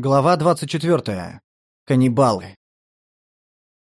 Глава 24. Каннибалы.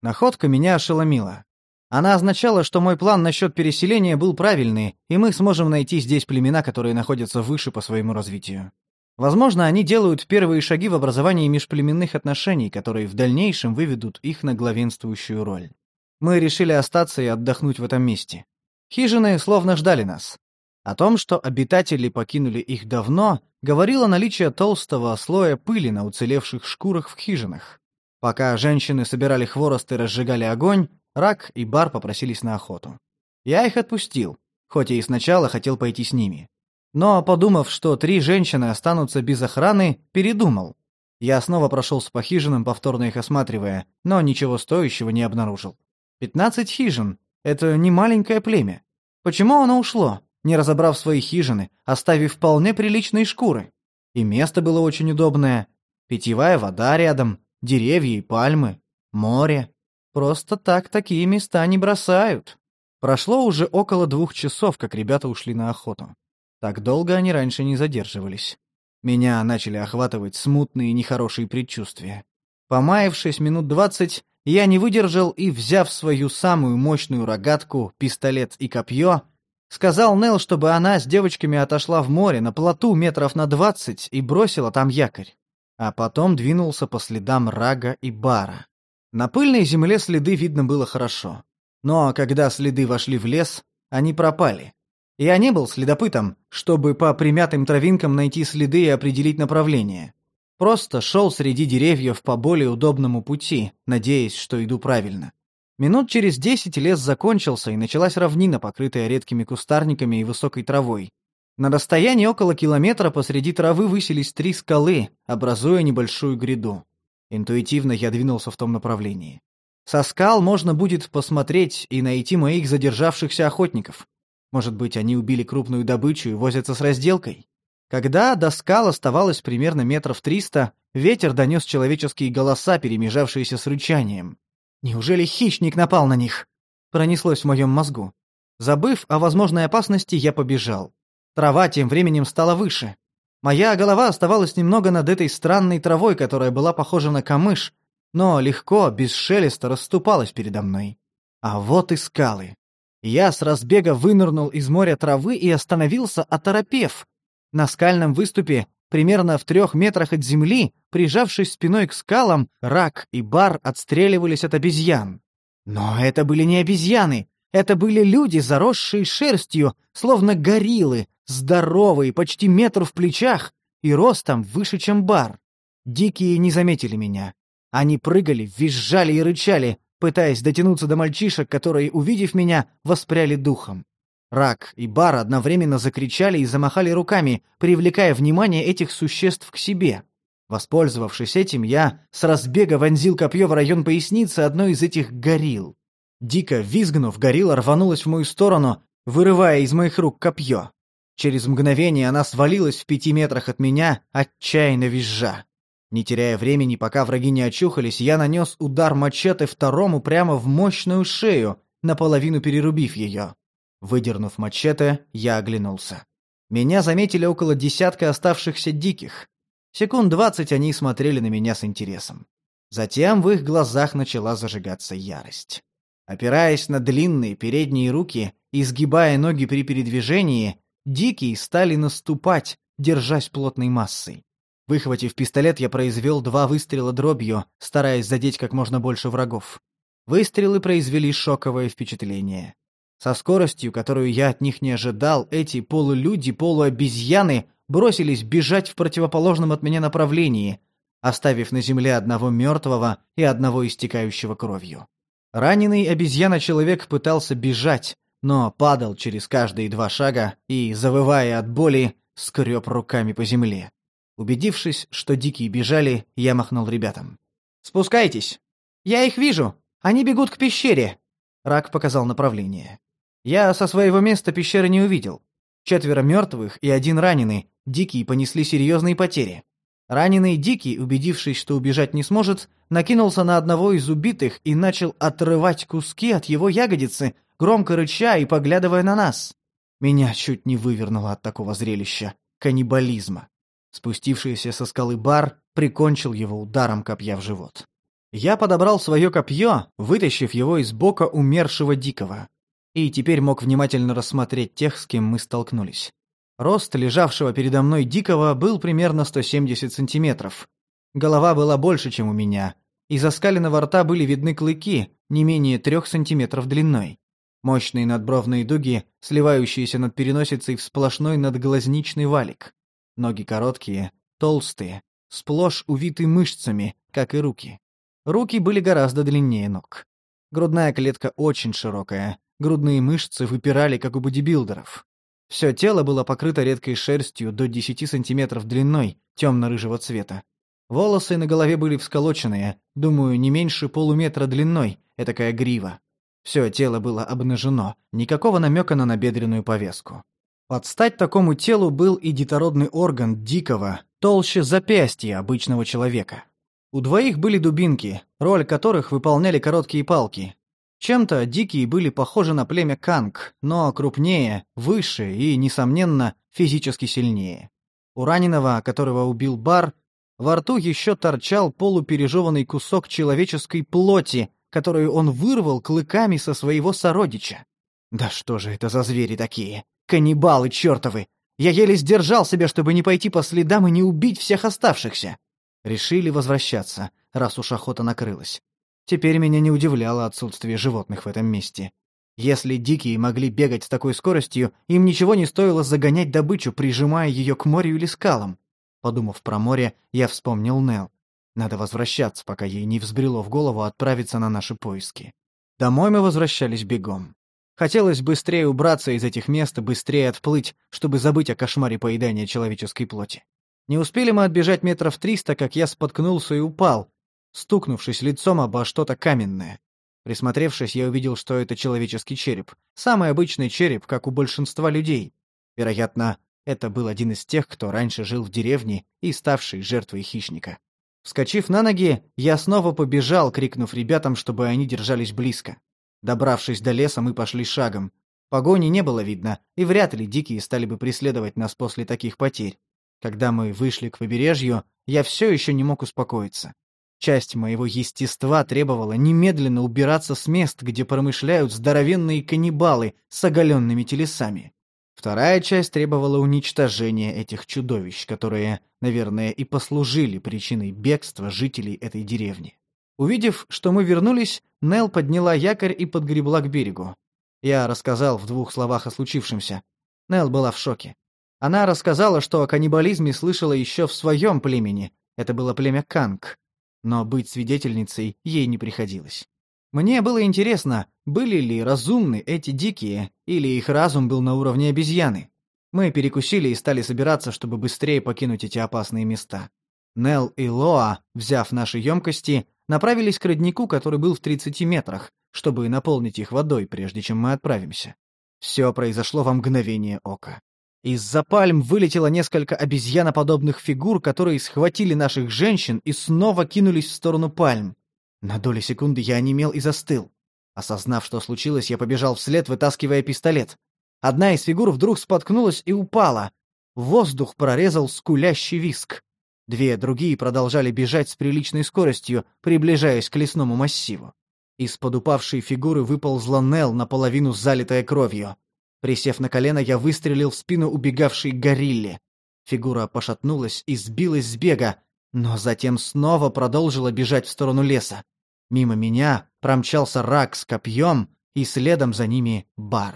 Находка меня ошеломила. Она означала, что мой план насчет переселения был правильный, и мы сможем найти здесь племена, которые находятся выше по своему развитию. Возможно, они делают первые шаги в образовании межплеменных отношений, которые в дальнейшем выведут их на главенствующую роль. Мы решили остаться и отдохнуть в этом месте. Хижины словно ждали нас. О том, что обитатели покинули их давно, говорило наличие толстого слоя пыли на уцелевших шкурах в хижинах. Пока женщины собирали хворост и разжигали огонь, Рак и Бар попросились на охоту. Я их отпустил, хоть и сначала хотел пойти с ними. Но, подумав, что три женщины останутся без охраны, передумал. Я снова прошелся по хижинам, повторно их осматривая, но ничего стоящего не обнаружил. Пятнадцать хижин — это не маленькое племя. Почему оно ушло? Не разобрав свои хижины, оставив вполне приличные шкуры. И место было очень удобное. Питьевая вода рядом, деревья и пальмы, море. Просто так такие места не бросают. Прошло уже около двух часов, как ребята ушли на охоту. Так долго они раньше не задерживались. Меня начали охватывать смутные нехорошие предчувствия. Помаявшись минут двадцать, я не выдержал и, взяв свою самую мощную рогатку, пистолет и копье, Сказал Нел, чтобы она с девочками отошла в море на плоту метров на двадцать и бросила там якорь. А потом двинулся по следам Рага и Бара. На пыльной земле следы видно было хорошо. Но когда следы вошли в лес, они пропали. Я не был следопытом, чтобы по примятым травинкам найти следы и определить направление. Просто шел среди деревьев по более удобному пути, надеясь, что иду правильно. Минут через десять лес закончился, и началась равнина, покрытая редкими кустарниками и высокой травой. На расстоянии около километра посреди травы высились три скалы, образуя небольшую гряду. Интуитивно я двинулся в том направлении. Со скал можно будет посмотреть и найти моих задержавшихся охотников. Может быть, они убили крупную добычу и возятся с разделкой? Когда до скал оставалось примерно метров триста, ветер донес человеческие голоса, перемежавшиеся с рычанием. Неужели хищник напал на них? Пронеслось в моем мозгу. Забыв о возможной опасности, я побежал. Трава тем временем стала выше. Моя голова оставалась немного над этой странной травой, которая была похожа на камыш, но легко, без шелеста расступалась передо мной. А вот и скалы. Я с разбега вынырнул из моря травы и остановился, оторопев. На скальном выступе Примерно в трех метрах от земли, прижавшись спиной к скалам, рак и бар отстреливались от обезьян. Но это были не обезьяны, это были люди, заросшие шерстью, словно гориллы, здоровые, почти метр в плечах и ростом выше, чем бар. Дикие не заметили меня. Они прыгали, визжали и рычали, пытаясь дотянуться до мальчишек, которые, увидев меня, воспряли духом. Рак и Бар одновременно закричали и замахали руками, привлекая внимание этих существ к себе. Воспользовавшись этим, я с разбега вонзил копье в район поясницы одной из этих горилл. Дико визгнув, горилла рванулась в мою сторону, вырывая из моих рук копье. Через мгновение она свалилась в пяти метрах от меня, отчаянно визжа. Не теряя времени, пока враги не очухались, я нанес удар мачете второму прямо в мощную шею, наполовину перерубив ее. Выдернув мачете, я оглянулся. Меня заметили около десятка оставшихся диких. Секунд двадцать они смотрели на меня с интересом. Затем в их глазах начала зажигаться ярость. Опираясь на длинные передние руки и сгибая ноги при передвижении, дикие стали наступать, держась плотной массой. Выхватив пистолет, я произвел два выстрела дробью, стараясь задеть как можно больше врагов. Выстрелы произвели шоковое впечатление. Со скоростью, которую я от них не ожидал, эти полулюди-полуобезьяны бросились бежать в противоположном от меня направлении, оставив на земле одного мертвого и одного истекающего кровью. Раненый обезьяна-человек пытался бежать, но падал через каждые два шага и, завывая от боли, скреб руками по земле. Убедившись, что дикие бежали, я махнул ребятам. «Спускайтесь! Я их вижу! Они бегут к пещере!» Рак показал направление. Я со своего места пещеры не увидел. Четверо мертвых и один раненый, Дикие понесли серьезные потери. Раненый Дикий, убедившись, что убежать не сможет, накинулся на одного из убитых и начал отрывать куски от его ягодицы, громко рыча и поглядывая на нас. Меня чуть не вывернуло от такого зрелища. Каннибализма. Спустившийся со скалы бар прикончил его ударом копья в живот. Я подобрал свое копье, вытащив его из бока умершего дикого, и теперь мог внимательно рассмотреть тех, с кем мы столкнулись. Рост лежавшего передо мной дикого был примерно 170 сантиметров. Голова была больше, чем у меня. Из оскаленного рта были видны клыки, не менее трех сантиметров длиной. Мощные надбровные дуги, сливающиеся над переносицей в сплошной надглазничный валик. Ноги короткие, толстые, сплошь увиты мышцами, как и руки. Руки были гораздо длиннее ног. Грудная клетка очень широкая, грудные мышцы выпирали, как у бодибилдеров. Все тело было покрыто редкой шерстью до 10 сантиметров длиной, темно-рыжего цвета. Волосы на голове были всколоченные, думаю, не меньше полуметра длиной, этакая грива. Все тело было обнажено, никакого намека на набедренную повязку. Под стать такому телу был и детородный орган дикого, толще запястья обычного человека. У двоих были дубинки, роль которых выполняли короткие палки, чем-то дикие были похожи на племя Канг, но крупнее, выше и, несомненно, физически сильнее. У раненого, которого убил Бар, во рту еще торчал полупережеванный кусок человеческой плоти, которую он вырвал клыками со своего сородича. Да что же это за звери такие? Каннибалы чертовы! Я еле сдержал себя, чтобы не пойти по следам и не убить всех оставшихся. Решили возвращаться, раз уж охота накрылась. Теперь меня не удивляло отсутствие животных в этом месте. Если дикие могли бегать с такой скоростью, им ничего не стоило загонять добычу, прижимая ее к морю или скалам. Подумав про море, я вспомнил Нел. Надо возвращаться, пока ей не взбрело в голову отправиться на наши поиски. Домой мы возвращались бегом. Хотелось быстрее убраться из этих мест и быстрее отплыть, чтобы забыть о кошмаре поедания человеческой плоти. Не успели мы отбежать метров триста, как я споткнулся и упал, стукнувшись лицом обо что-то каменное. Присмотревшись, я увидел, что это человеческий череп. Самый обычный череп, как у большинства людей. Вероятно, это был один из тех, кто раньше жил в деревне и ставший жертвой хищника. Вскочив на ноги, я снова побежал, крикнув ребятам, чтобы они держались близко. Добравшись до леса, мы пошли шагом. Погони не было видно, и вряд ли дикие стали бы преследовать нас после таких потерь. Когда мы вышли к побережью, я все еще не мог успокоиться. Часть моего естества требовала немедленно убираться с мест, где промышляют здоровенные каннибалы с оголенными телесами. Вторая часть требовала уничтожения этих чудовищ, которые, наверное, и послужили причиной бегства жителей этой деревни. Увидев, что мы вернулись, Нел подняла якорь и подгребла к берегу. Я рассказал в двух словах о случившемся. Нел была в шоке. Она рассказала, что о каннибализме слышала еще в своем племени. Это было племя Канг но быть свидетельницей ей не приходилось. Мне было интересно, были ли разумны эти дикие, или их разум был на уровне обезьяны. Мы перекусили и стали собираться, чтобы быстрее покинуть эти опасные места. Нел и Лоа, взяв наши емкости, направились к роднику, который был в 30 метрах, чтобы наполнить их водой, прежде чем мы отправимся. Все произошло во мгновение ока. Из-за пальм вылетело несколько обезьяноподобных фигур, которые схватили наших женщин и снова кинулись в сторону пальм. На доли секунды я онемел и застыл. Осознав, что случилось, я побежал вслед, вытаскивая пистолет. Одна из фигур вдруг споткнулась и упала. Воздух прорезал скулящий виск. Две другие продолжали бежать с приличной скоростью, приближаясь к лесному массиву. Из-под упавшей фигуры выползла Нел, наполовину залитая кровью. Присев на колено, я выстрелил в спину убегавшей горилле. Фигура пошатнулась и сбилась с бега, но затем снова продолжила бежать в сторону леса. Мимо меня промчался рак с копьем, и следом за ними бар.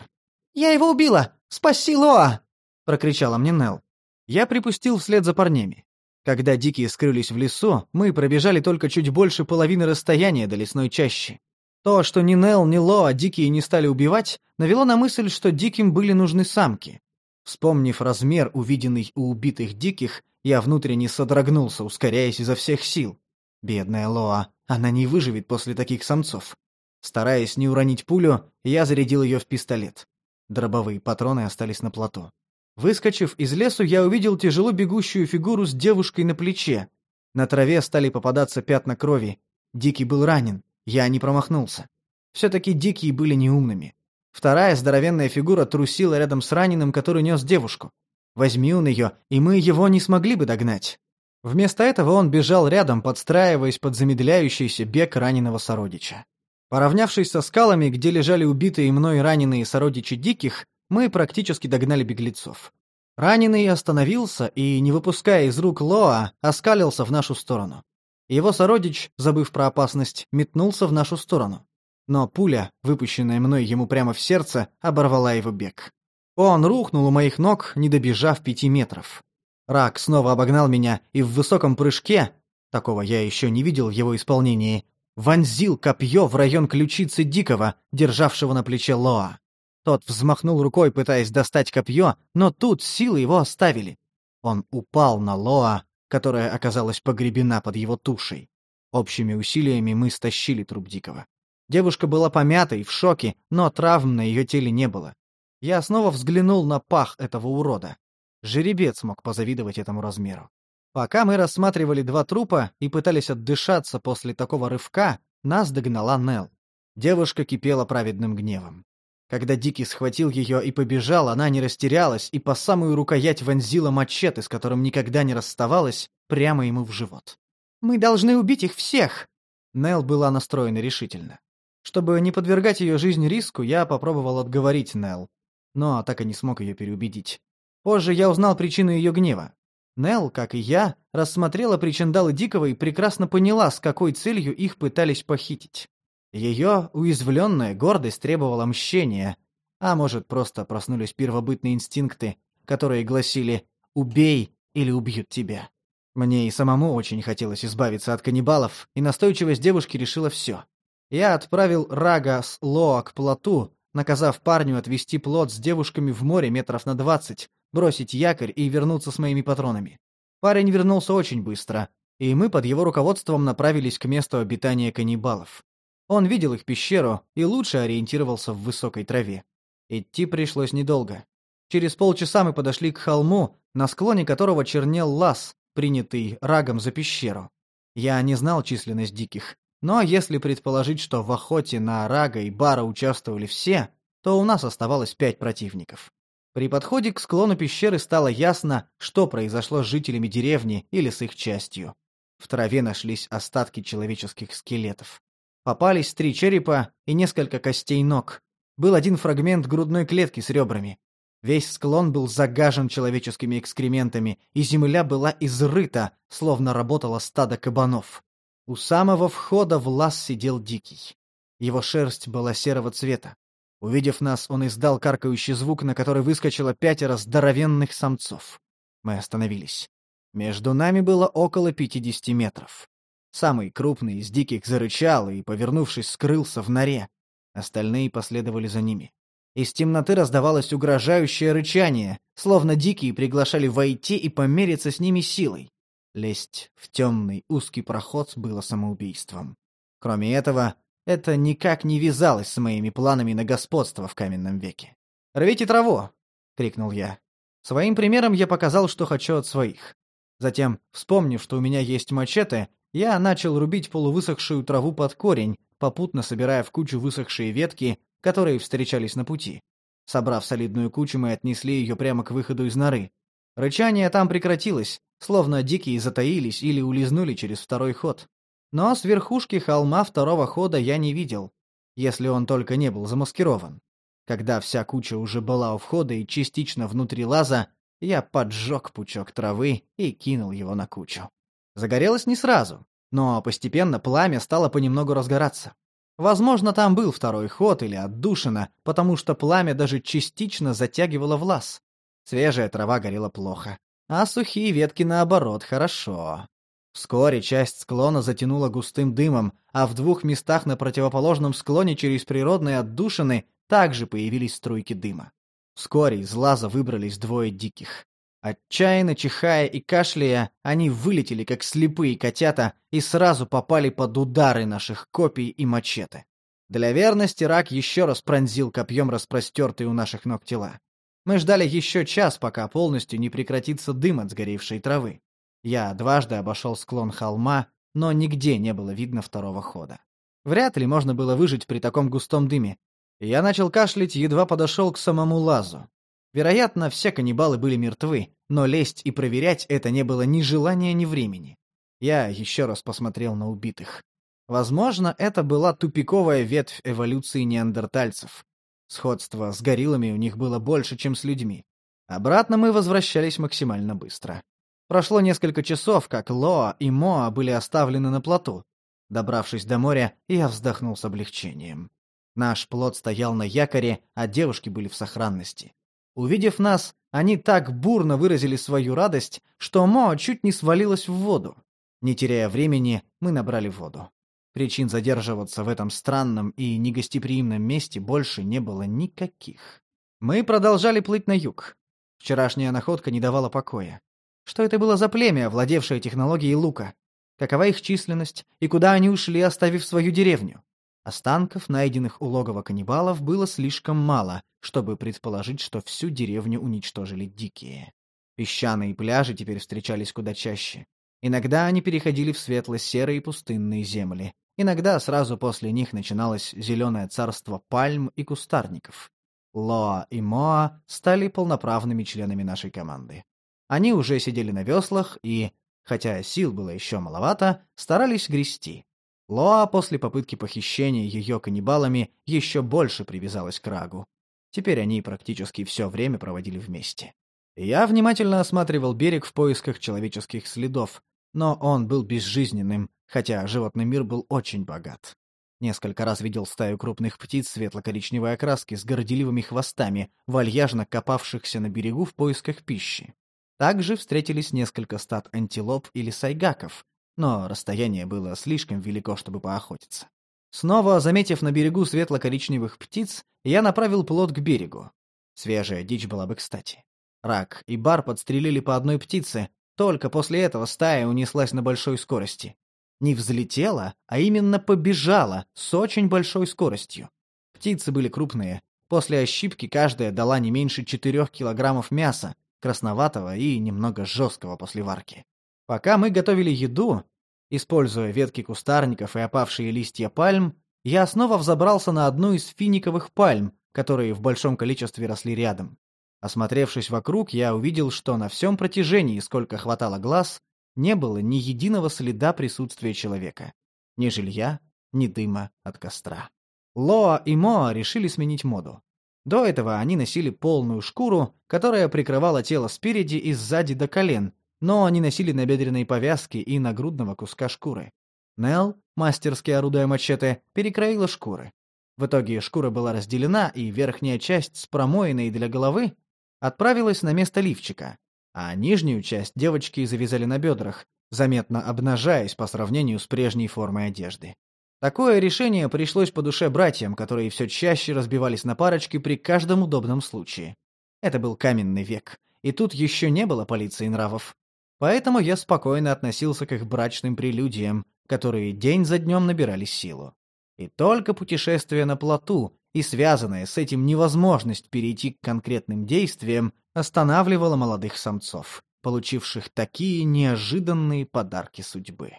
«Я его убила! Спаси Лоа!» — прокричала мне Нел. Я припустил вслед за парнями. Когда дикие скрылись в лесу, мы пробежали только чуть больше половины расстояния до лесной чащи. То, что ни Нел, ни Лоа дикие не стали убивать, навело на мысль, что диким были нужны самки. Вспомнив размер, увиденный у убитых диких, я внутренне содрогнулся, ускоряясь изо всех сил. Бедная Лоа, она не выживет после таких самцов. Стараясь не уронить пулю, я зарядил ее в пистолет. Дробовые патроны остались на плато. Выскочив из лесу, я увидел тяжело бегущую фигуру с девушкой на плече. На траве стали попадаться пятна крови. Дикий был ранен. Я не промахнулся. Все-таки дикие были неумными. Вторая здоровенная фигура трусила рядом с раненым, который нес девушку. Возьми он ее, и мы его не смогли бы догнать. Вместо этого он бежал рядом, подстраиваясь под замедляющийся бег раненого сородича. Поравнявшись со скалами, где лежали убитые мной раненые сородичи диких, мы практически догнали беглецов. Раненый остановился и, не выпуская из рук Лоа, оскалился в нашу сторону. Его сородич, забыв про опасность, метнулся в нашу сторону. Но пуля, выпущенная мной ему прямо в сердце, оборвала его бег. Он рухнул у моих ног, не добежав пяти метров. Рак снова обогнал меня и в высоком прыжке, такого я еще не видел в его исполнении, вонзил копье в район ключицы Дикого, державшего на плече Лоа. Тот взмахнул рукой, пытаясь достать копье, но тут силы его оставили. Он упал на Лоа, которая оказалась погребена под его тушей. Общими усилиями мы стащили труп Дикого. Девушка была помята и в шоке, но травм на ее теле не было. Я снова взглянул на пах этого урода. Жеребец мог позавидовать этому размеру. Пока мы рассматривали два трупа и пытались отдышаться после такого рывка, нас догнала Нел. Девушка кипела праведным гневом. Когда Дикий схватил ее и побежал, она не растерялась и по самую рукоять вонзила мачете, с которым никогда не расставалась, прямо ему в живот. «Мы должны убить их всех!» Нел была настроена решительно. Чтобы не подвергать ее жизнь риску, я попробовал отговорить Нел, но так и не смог ее переубедить. Позже я узнал причину ее гнева. Нел, как и я, рассмотрела причиндалы Дикого и прекрасно поняла, с какой целью их пытались похитить. Ее уязвленная гордость требовала мщения, а может, просто проснулись первобытные инстинкты, которые гласили «убей или убьют тебя». Мне и самому очень хотелось избавиться от каннибалов, и настойчивость девушки решила все. Я отправил Рага с Лоа к плоту, наказав парню отвезти плот с девушками в море метров на двадцать, бросить якорь и вернуться с моими патронами. Парень вернулся очень быстро, и мы под его руководством направились к месту обитания каннибалов. Он видел их пещеру и лучше ориентировался в высокой траве. Идти пришлось недолго. Через полчаса мы подошли к холму, на склоне которого чернел лаз, принятый рагом за пещеру. Я не знал численность диких, но если предположить, что в охоте на рага и бара участвовали все, то у нас оставалось пять противников. При подходе к склону пещеры стало ясно, что произошло с жителями деревни или с их частью. В траве нашлись остатки человеческих скелетов. Попались три черепа и несколько костей ног. Был один фрагмент грудной клетки с ребрами. Весь склон был загажен человеческими экскрементами, и земля была изрыта, словно работало стадо кабанов. У самого входа в лаз сидел дикий. Его шерсть была серого цвета. Увидев нас, он издал каркающий звук, на который выскочило пятеро здоровенных самцов. Мы остановились. Между нами было около пятидесяти метров. Самый крупный из диких зарычал и, повернувшись, скрылся в норе. Остальные последовали за ними. Из темноты раздавалось угрожающее рычание, словно дикие приглашали войти и помериться с ними силой. Лезть в темный узкий проход было самоубийством. Кроме этого, это никак не вязалось с моими планами на господство в каменном веке. «Рвите траву!» — крикнул я. Своим примером я показал, что хочу от своих. Затем, вспомнив, что у меня есть мачете, я начал рубить полувысохшую траву под корень, попутно собирая в кучу высохшие ветки, которые встречались на пути. Собрав солидную кучу, мы отнесли ее прямо к выходу из норы. Рычание там прекратилось, словно дикие затаились или улизнули через второй ход. Но с верхушки холма второго хода я не видел, если он только не был замаскирован. Когда вся куча уже была у входа и частично внутри лаза, я поджег пучок травы и кинул его на кучу. Загорелось не сразу, но постепенно пламя стало понемногу разгораться. Возможно, там был второй ход или отдушина, потому что пламя даже частично затягивало в лаз. Свежая трава горела плохо, а сухие ветки, наоборот, хорошо. Вскоре часть склона затянула густым дымом, а в двух местах на противоположном склоне через природные отдушины также появились струйки дыма. Вскоре из лаза выбрались двое диких. Отчаянно чихая и кашляя, они вылетели, как слепые котята, и сразу попали под удары наших копий и мачете. Для верности рак еще раз пронзил копьем распростертые у наших ног тела. Мы ждали еще час, пока полностью не прекратится дым от сгоревшей травы. Я дважды обошел склон холма, но нигде не было видно второго хода. Вряд ли можно было выжить при таком густом дыме. Я начал кашлять, едва подошел к самому лазу. Вероятно, все каннибалы были мертвы, но лезть и проверять это не было ни желания, ни времени. Я еще раз посмотрел на убитых. Возможно, это была тупиковая ветвь эволюции неандертальцев. Сходство с гориллами у них было больше, чем с людьми. Обратно мы возвращались максимально быстро. Прошло несколько часов, как Лоа и Моа были оставлены на плоту. Добравшись до моря, я вздохнул с облегчением. Наш плот стоял на якоре, а девушки были в сохранности. Увидев нас, они так бурно выразили свою радость, что Мо чуть не свалилась в воду. Не теряя времени, мы набрали воду. Причин задерживаться в этом странном и негостеприимном месте больше не было никаких. Мы продолжали плыть на юг. Вчерашняя находка не давала покоя. Что это было за племя, владевшее технологией лука? Какова их численность и куда они ушли, оставив свою деревню? Останков, найденных у логова каннибалов, было слишком мало, чтобы предположить, что всю деревню уничтожили дикие. Песчаные пляжи теперь встречались куда чаще. Иногда они переходили в светло-серые пустынные земли. Иногда сразу после них начиналось зеленое царство пальм и кустарников. Лоа и Моа стали полноправными членами нашей команды. Они уже сидели на веслах и, хотя сил было еще маловато, старались грести. Лоа после попытки похищения ее каннибалами еще больше привязалась к Рагу. Теперь они практически все время проводили вместе. Я внимательно осматривал берег в поисках человеческих следов, но он был безжизненным, хотя животный мир был очень богат. Несколько раз видел стаю крупных птиц светло-коричневой окраски с горделивыми хвостами, вальяжно копавшихся на берегу в поисках пищи. Также встретились несколько стад антилоп или сайгаков, но расстояние было слишком велико, чтобы поохотиться. Снова, заметив на берегу светло-коричневых птиц, я направил плот к берегу. Свежая дичь была бы кстати. Рак и бар подстрелили по одной птице, только после этого стая унеслась на большой скорости. Не взлетела, а именно побежала с очень большой скоростью. Птицы были крупные. После ощипки каждая дала не меньше четырех килограммов мяса, красноватого и немного жесткого после варки. Пока мы готовили еду, используя ветки кустарников и опавшие листья пальм, я снова взобрался на одну из финиковых пальм, которые в большом количестве росли рядом. Осмотревшись вокруг, я увидел, что на всем протяжении, сколько хватало глаз, не было ни единого следа присутствия человека. Ни жилья, ни дыма от костра. Лоа и Моа решили сменить моду. До этого они носили полную шкуру, которая прикрывала тело спереди и сзади до колен, но они носили набедренные повязки и нагрудного куска шкуры. Нел, мастерски орудуя мачете, перекроила шкуры. В итоге шкура была разделена, и верхняя часть с промоиной для головы отправилась на место лифчика, а нижнюю часть девочки завязали на бедрах, заметно обнажаясь по сравнению с прежней формой одежды. Такое решение пришлось по душе братьям, которые все чаще разбивались на парочки при каждом удобном случае. Это был каменный век, и тут еще не было полиции нравов. Поэтому я спокойно относился к их брачным прелюдиям, которые день за днем набирали силу. И только путешествие на плоту и связанная с этим невозможность перейти к конкретным действиям останавливала молодых самцов, получивших такие неожиданные подарки судьбы.